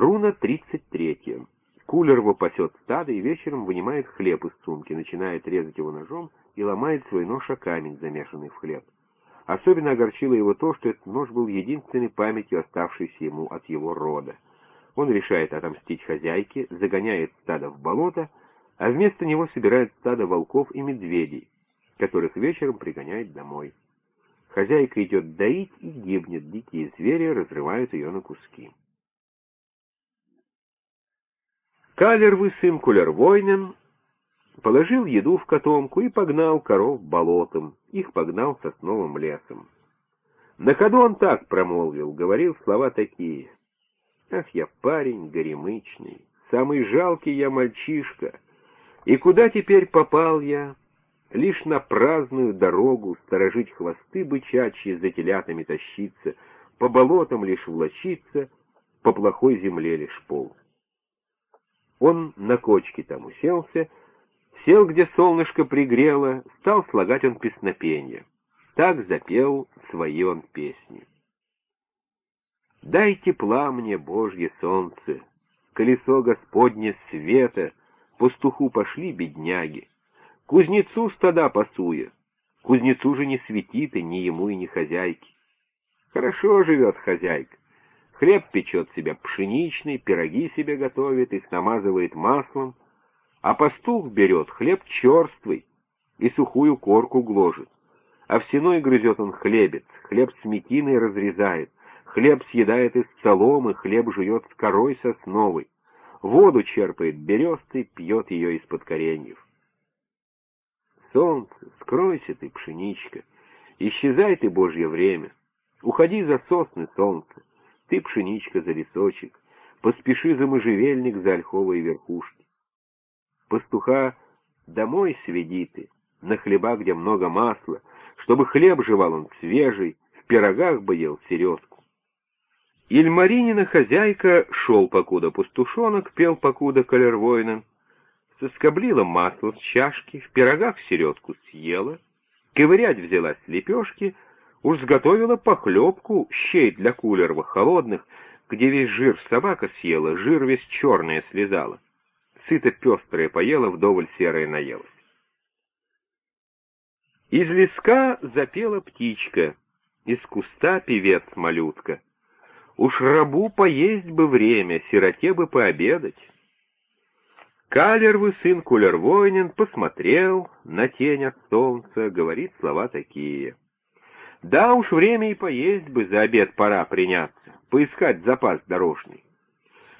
Руна 33. Кулерво пасет стадо и вечером вынимает хлеб из сумки, начинает резать его ножом и ломает свой нож о камень, замешанный в хлеб. Особенно огорчило его то, что этот нож был единственной памятью, оставшейся ему от его рода. Он решает отомстить хозяйке, загоняет стадо в болото, а вместо него собирает стадо волков и медведей, которых вечером пригоняет домой. Хозяйка идет доить и гибнет, дикие звери разрывают ее на куски. Калервый сын Кулервойнен положил еду в котомку и погнал коров болотом, их погнал сосновым лесом. На ходу он так промолвил, говорил слова такие. «Ах, я парень горемычный, самый жалкий я мальчишка, и куда теперь попал я? Лишь на праздную дорогу сторожить хвосты бычачьи, за телятами тащиться, по болотам лишь влочиться, по плохой земле лишь полз. Он на кочке там уселся, сел, где солнышко пригрело, стал слагать он песнопенье. Так запел свои он песни. «Дай тепла мне, Божье солнце, колесо Господне света, пастуху пошли бедняги, кузнецу стада пасуя, кузнецу же не светит и ни ему, и ни хозяйке. Хорошо живет хозяйка, Хлеб печет себя пшеничный, пироги себе готовит, их намазывает маслом, а пастух берет хлеб черствый и сухую корку гложет. В сеной грызет он хлебец, хлеб с метиной разрезает, хлеб съедает из соломы, хлеб жует с корой сосновой, воду черпает берестой, пьет ее из-под кореньев. Солнце, скройся ты, пшеничка, исчезай ты, Божье время, уходи за сосны, солнце, ты, пшеничка, за лесочек, поспеши за можжевельник, за ольховые верхушки. Пастуха домой сведи ты, на хлеба, где много масла, чтобы хлеб жевал он свежий, в пирогах бы ел середку. Ильмаринина хозяйка шел покуда пастушонок, пел покуда колервойна, соскоблила масло с чашки, в пирогах середку съела, ковырять взялась лепешки — Уж сготовила похлебку, щей для кулеровых холодных, где весь жир собака съела, жир весь черное слезала. Сыто пестрое поела, вдоволь серое наелась. Из леска запела птичка, из куста певец-малютка. Уж рабу поесть бы время, сироте бы пообедать. Калервый сын Кулервойнин посмотрел на тень от солнца, говорит слова такие — да уж время и поесть бы, за обед пора приняться, поискать запас дорожный.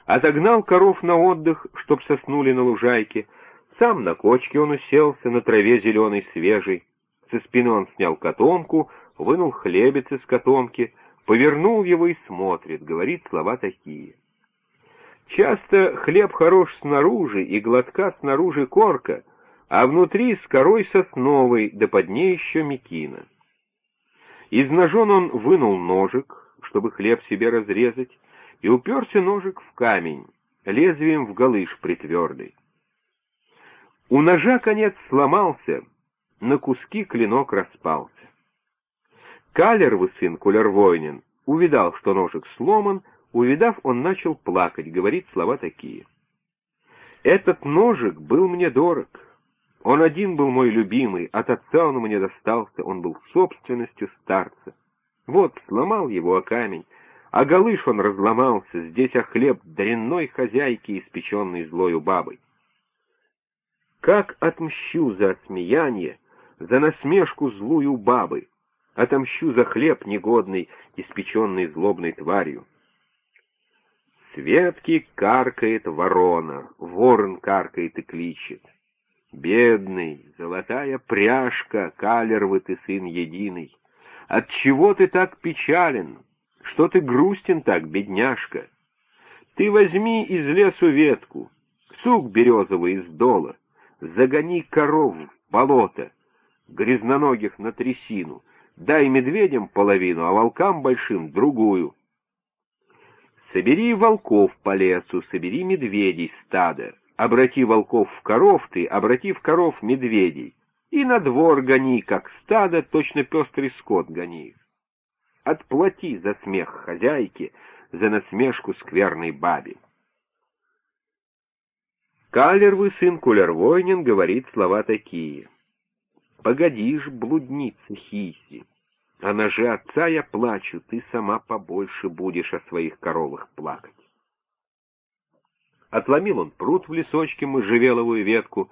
Отогнал коров на отдых, чтоб соснули на лужайке, сам на кочке он уселся, на траве зеленой свежей. Со спины он снял котомку, вынул хлебец из котомки, повернул его и смотрит, говорит слова такие. Часто хлеб хорош снаружи, и глотка снаружи корка, а внутри с корой сосновой, да под ней еще мекина. Из ножон он вынул ножик, чтобы хлеб себе разрезать, и уперся ножик в камень, лезвием в галыш притвердый. У ножа конец сломался, на куски клинок распался. Калервый сын Кулервойнин увидал, что ножик сломан, увидав, он начал плакать, говорит слова такие. «Этот ножик был мне дорог, он один был мой любимый, от отца он мне достался, он был собственностью старца. Вот, сломал его о камень, а галыш он разломался, здесь о хлеб дрянной хозяйки, испеченный злою бабой. Как отмщу за осмеяние, за насмешку злую бабы, отомщу за хлеб негодный, испеченный злобной тварью. Светки каркает ворона, ворон каркает и кличет. Бедный, золотая пряжка, калервы ты сын единый, Отчего ты так печален? Что ты грустен так, бедняжка? Ты возьми из лесу ветку, сук березовый из дола, Загони коров в болото, грязноногих на трясину, Дай медведям половину, а волкам большим другую. Собери волков по лесу, собери медведей стадо, Обрати волков в коров ты, обрати в коров медведей, и на двор гони, как стадо, точно пестрый скот гони. Отплати за смех хозяйке, за насмешку скверной бабе. Калервый сын Кулервойнин говорит слова такие. «Погодишь, блудница Хиси, о ноже отца я плачу, ты сама побольше будешь о своих коровах плакать». Отломил он пруд в лесочке можжевеловую ветку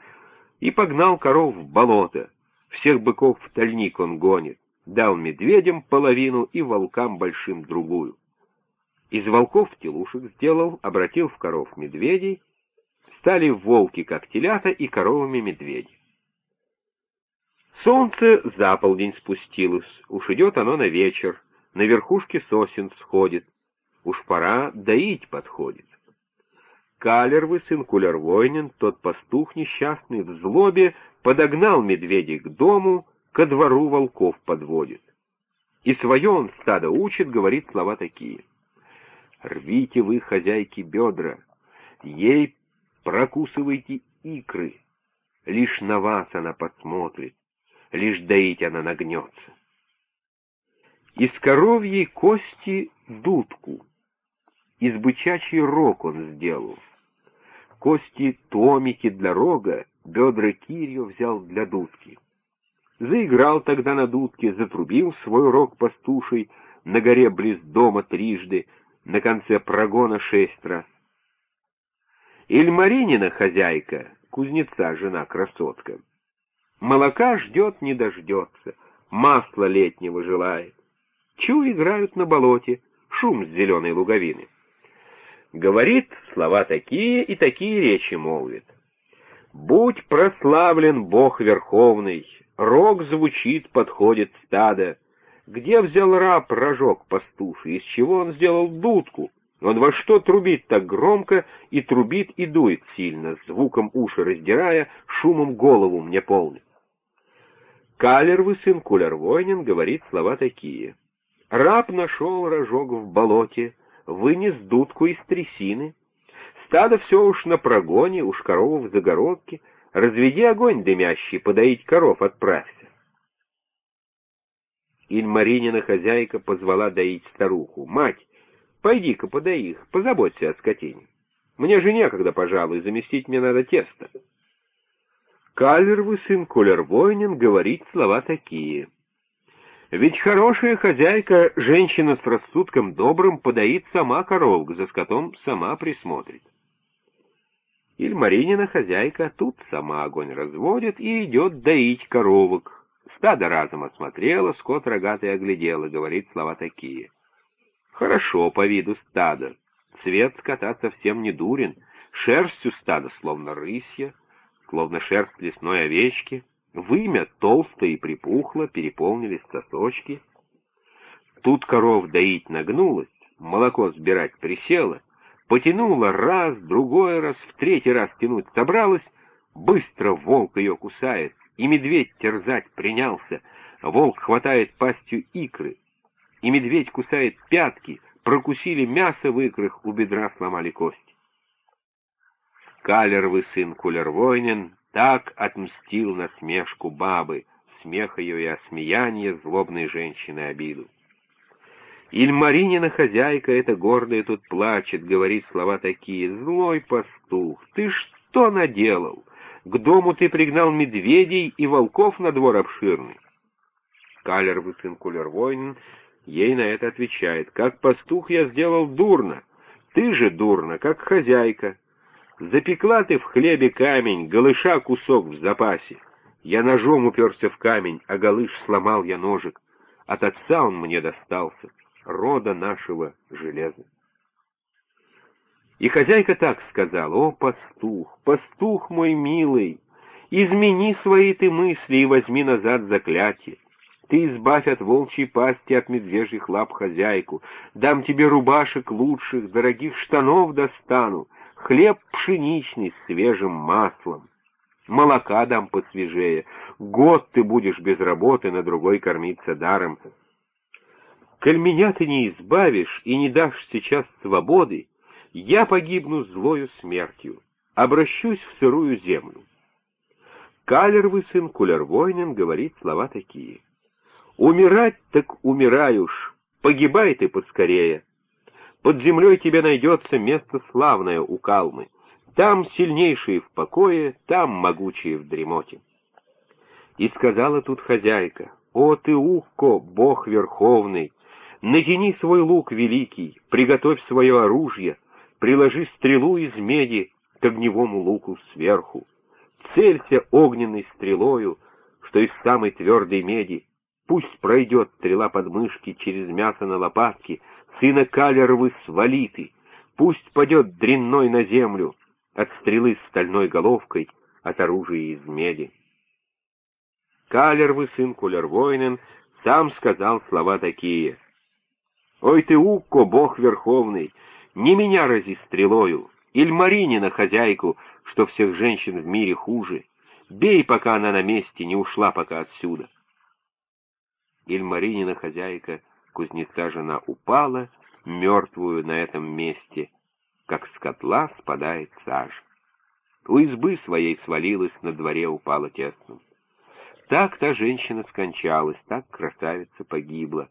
и погнал коров в болото. Всех быков в тальник он гонит, дал медведям половину и волкам большим другую. Из волков телушек сделал, обратил в коров медведей, стали волки, как телята, и коровами медведи. Солнце за полдень спустилось, уж идет оно на вечер, на верхушке сосен сходит, уж пора доить подходит. Калервы, сын Кулервойнин, тот пастух несчастный, в злобе подогнал медведей к дому, ко двору волков подводит. И свое он стадо учит, говорит слова такие. «Рвите вы, хозяйки, бедра, ей прокусывайте икры, лишь на вас она посмотрит, лишь доить она нагнется». Из коровьей кости дудку, из бычачьей рог он сделал. Кости томики для рога, бедра кирью взял для дудки. Заиграл тогда на дудке, затрубил свой рог пастушей на горе близ дома трижды, на конце прогона шесть раз. Ильмаринина хозяйка, кузнеца жена-красотка, молока ждет не дождется, масла летнего желает. Чу играют на болоте, шум с зеленой луговины. Говорит слова такие и такие речи молвит. «Будь прославлен Бог Верховный, рог звучит, подходит стадо. Где взял раб рожок пастуший, из чего он сделал дудку? Он во что трубит так громко и трубит и дует сильно, звуком уши раздирая, шумом голову мне полнит. Калервы сын Кулервойнин говорит слова такие. Раб нашел рожок в болоте, вынес дудку из трясины. Стадо все уж на прогоне, уж корову в загородке. Разведи огонь дымящий, подоить коров отправься. Ильмаринина хозяйка позвала доить старуху. «Мать, пойди-ка подай их, позаботься о скотине. Мне же некогда, пожалуй, заместить мне надо тесто». Калервы сын Кулервойнин говорит слова такие — ведь хорошая хозяйка, женщина с рассудком добрым, подоит сама коровок, за скотом сама присмотрит. Ильмаринина хозяйка тут сама огонь разводит и идет доить коровок. Стадо разом осмотрела, скот рогатый оглядела, говорит слова такие. Хорошо по виду стада, цвет скота совсем не дурен, шерсть у стада словно рысья, словно шерсть лесной овечки — Вымя толсто и припухло, переполнились сосочки. Тут коров доить нагнулась, молоко сбирать присела, потянула раз, другой раз, в третий раз тянуть собралась, быстро волк ее кусает, и медведь терзать принялся, волк хватает пастью икры, и медведь кусает пятки, прокусили мясо в икрах, у бедра сломали кости. Калервый сын Кулервойнин так отмстил на смешку бабы, смех ее и осмеяние злобной женщины обиду. Ильмаринина хозяйка эта гордая тут плачет, говорит слова такие. «Злой пастух, ты что наделал? К дому ты пригнал медведей и волков на двор обширный». Калервый сын Кулервойн ей на это отвечает. «Как пастух я сделал дурно, ты же дурно, как хозяйка. Запекла ты в хлебе камень, голыша кусок в запасе. Я ножом уперся в камень, а голыш сломал я ножик. От отца он мне достался, рода нашего железа. И хозяйка так сказала, «О, пастух, пастух мой милый, измени свои ты мысли и возьми назад заклятие. Ты избавь от волчьей пасти, от медвежьих лап хозяйку, дам тебе рубашек лучших, дорогих штанов достану, хлеб пшеничный с свежим маслом. Молока дам посвежее. Год ты будешь без работы, на другой кормиться даром. Коль меня ты не избавишь и не дашь сейчас свободы, я погибну злою смертью, обращусь в сырую землю. Калервый сын Кулервойнен говорит слова такие. «Умирать так умираешь, погибай ты поскорее, под землей тебе найдется место славное у Калмы. Там сильнейшие в покое, там могучие в дремоте. И сказала тут хозяйка, «О ты, Укко, бог верховный, натяни свой лук великий, приготовь свое оружие, приложи стрелу из меди к огневому луку сверху, целься огненной стрелою, что из самой твердой меди, пусть пройдет стрела подмышки через мясо на лопатки, сына Калервы свалиты, пусть падет дрянной на землю от стрелы с стальной головкой, от оружия из меди. Калервы, сын Кулервойнен, сам сказал слова такие. «Ой ты, Укко, бог верховный, не меня рази стрелою, Ильмаринина хозяйку, что всех женщин в мире хуже. Бей, пока она на месте, не ушла пока отсюда». Ильмаринина хозяйка, кузнеца жена, упала, мертвую на этом месте, как с котла спадает сажа. У избы своей свалилась, на дворе упала тесным. Так та женщина скончалась, так красавица погибла.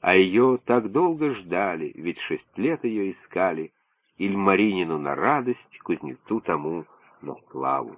А ее так долго ждали, ведь шесть лет ее искали, Ильмаринину на радость, кузнецу тому на славу.